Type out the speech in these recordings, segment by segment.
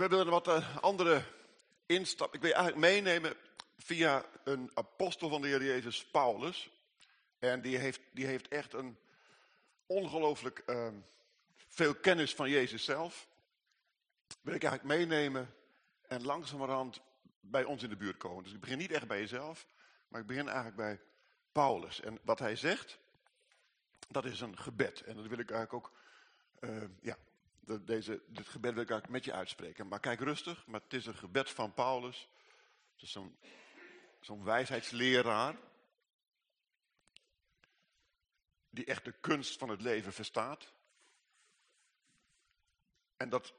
we willen wat uh, andere instap. Ik wil je eigenlijk meenemen via een apostel van de Heer Jezus, Paulus. En die heeft, die heeft echt een ongelooflijk uh, veel kennis van Jezus zelf. Wil ik eigenlijk meenemen en langzamerhand bij ons in de buurt komen. Dus ik begin niet echt bij jezelf, maar ik begin eigenlijk bij Paulus. En wat hij zegt, dat is een gebed. En dat wil ik eigenlijk ook, uh, ja, deze, dit gebed wil ik met je uitspreken. Maar kijk rustig, maar het is een gebed van Paulus. Het is zo'n zo'n wijsheidsleraar. Die echt de kunst van het leven verstaat. En, dat,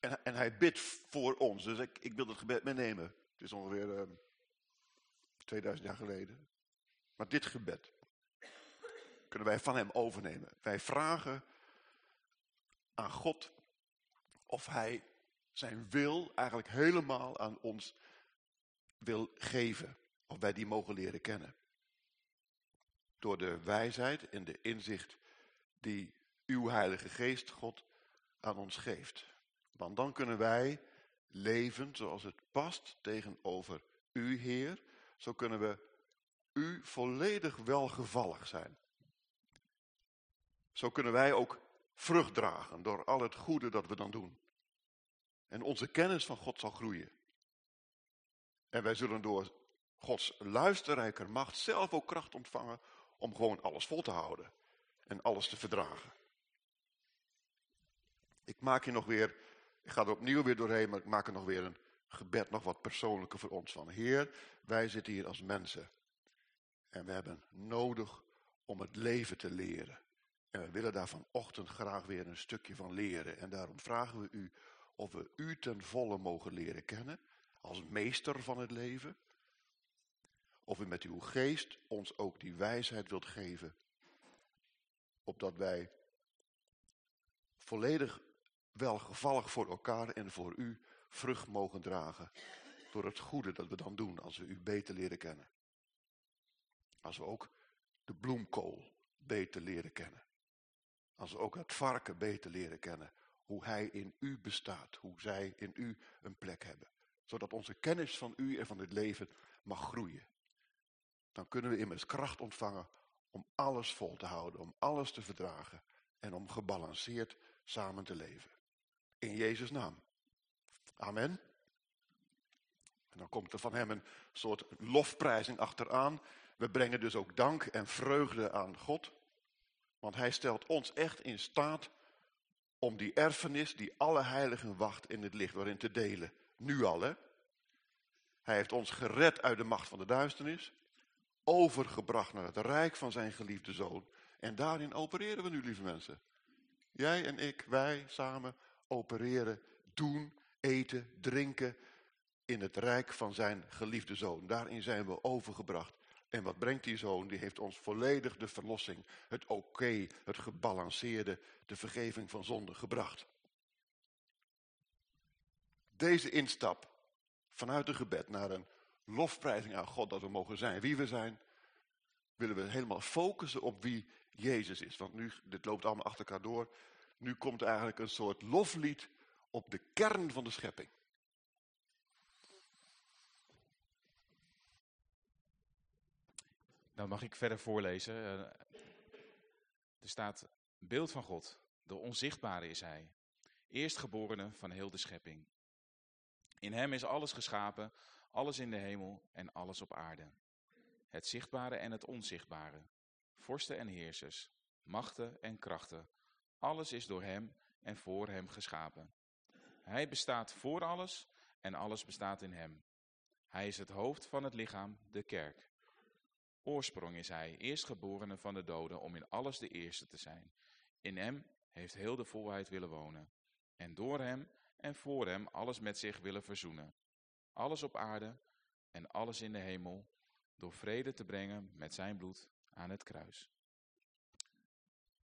en, en hij bidt voor ons. Dus ik, ik wil het gebed meenemen. Het is ongeveer uh, ehm, 2000 jaar geleden. Maar dit gebed kunnen wij van hem overnemen. Wij vragen aan God of hij zijn wil eigenlijk helemaal aan ons wil geven. Of wij die mogen leren kennen. Door de wijsheid en de inzicht die uw heilige geest God aan ons geeft. Want dan kunnen wij leven zoals het past tegenover u Heer. Zo kunnen we u volledig welgevallig zijn. Zo kunnen wij ook vrucht dragen door al het goede dat we dan doen. En onze kennis van God zal groeien. En wij zullen door Gods luisterrijker macht zelf ook kracht ontvangen om gewoon alles vol te houden. En alles te verdragen. Ik maak hier nog weer, ik ga er opnieuw weer doorheen, maar ik maak er nog weer een gebed nog wat persoonlijker voor ons van. Heer, wij zitten hier als mensen. En we hebben nodig om het leven te leren. En we willen daar vanochtend graag weer een stukje van leren. En daarom vragen we u of we u ten volle mogen leren kennen. Als meester van het leven. Of u met uw geest ons ook die wijsheid wilt geven. Opdat wij volledig welgevallig voor elkaar en voor u vrucht mogen dragen. Door het goede dat we dan doen als we u beter leren kennen. Als we ook de bloemkool beter leren kennen. Als ook het varken beter leren kennen. Hoe hij in u bestaat. Hoe zij in u een plek hebben. Zodat onze kennis van u en van het leven mag groeien. Dan kunnen we immers kracht ontvangen om alles vol te houden. Om alles te verdragen. En om gebalanceerd samen te leven. In Jezus' naam. Amen. En dan komt er van hem een soort lofprijzing achteraan. We brengen dus ook dank en vreugde aan God. Want hij stelt ons echt in staat om die erfenis die alle heiligen wacht in het licht waarin te delen. Nu al hè. Hij heeft ons gered uit de macht van de duisternis. Overgebracht naar het rijk van zijn geliefde zoon. En daarin opereren we nu lieve mensen. Jij en ik, wij samen opereren, doen, eten, drinken in het rijk van zijn geliefde zoon. Daarin zijn we overgebracht. En wat brengt die zoon? Die heeft ons volledig de verlossing, het oké, het gebalanceerde, de vergeving van zonde gebracht. Deze instap vanuit een gebed naar een lofprijzing aan God dat we mogen zijn wie we zijn, willen we helemaal focussen op wie Jezus is. Want nu, dit loopt allemaal achter elkaar door, nu komt eigenlijk een soort loflied op de kern van de schepping. Dan mag ik verder voorlezen. Eh, er staat, beeld van God, de onzichtbare is hij, eerstgeborene van heel de schepping. In hem is alles geschapen, alles in de hemel en alles op aarde. Het zichtbare en het onzichtbare, vorsten en heersers, machten en krachten, alles is door hem en voor hem geschapen. Hij bestaat voor alles en alles bestaat in hem. Hij is het hoofd van het lichaam, de kerk. Oorsprong is hij, eerstgeborene van de doden, om in alles de eerste te zijn. In hem heeft heel de volheid willen wonen. En door hem en voor hem alles met zich willen verzoenen. Alles op aarde en alles in de hemel, door vrede te brengen met zijn bloed aan het kruis.